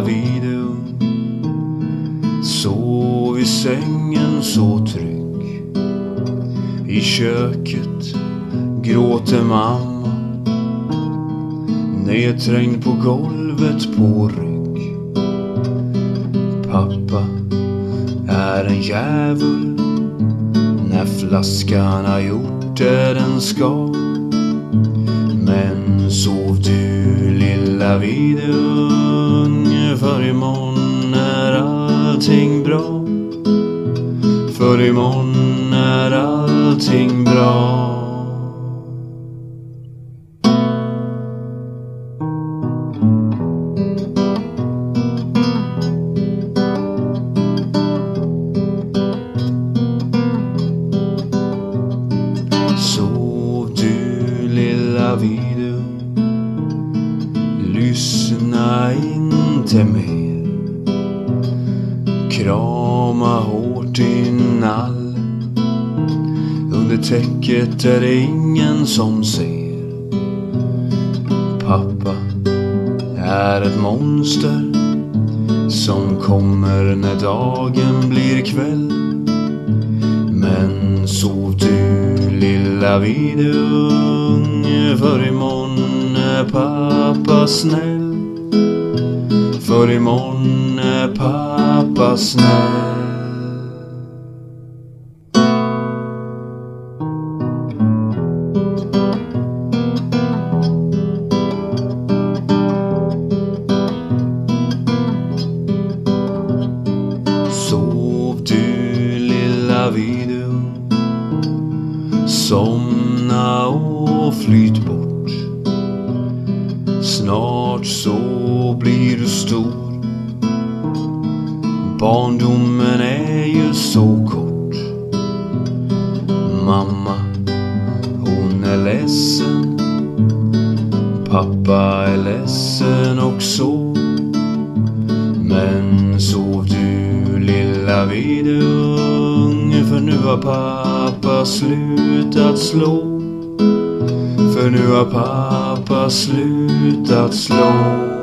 lilla vidung Sov i sängen så trygg. I köket gråter mamma. Nedträngd på golvet på rygg. Pappa är en djävul. När flaskan har gjort det den ska. Men sov du lilla vidung imorgon är allting bra. För imorgon är allting bra. Sov du lilla vidung. Lyssna inte mer. Krama hårt din nall. Under täcket är det ingen som ser. Pappa är ett monster som kommer när dagen blir kväll. Men sov du lilla vidunge för imorgon är pappa snäll. För imorgon är pappa snäll. Sov du lilla Somna och flyt bort. Snart så blir du stor. Barndomen är ju så kort. Mamma, hon är ledsen. Pappa är ledsen också. Men sov du lilla vidung för nu har pappa slutat slå? För nu har pappa slutat slå.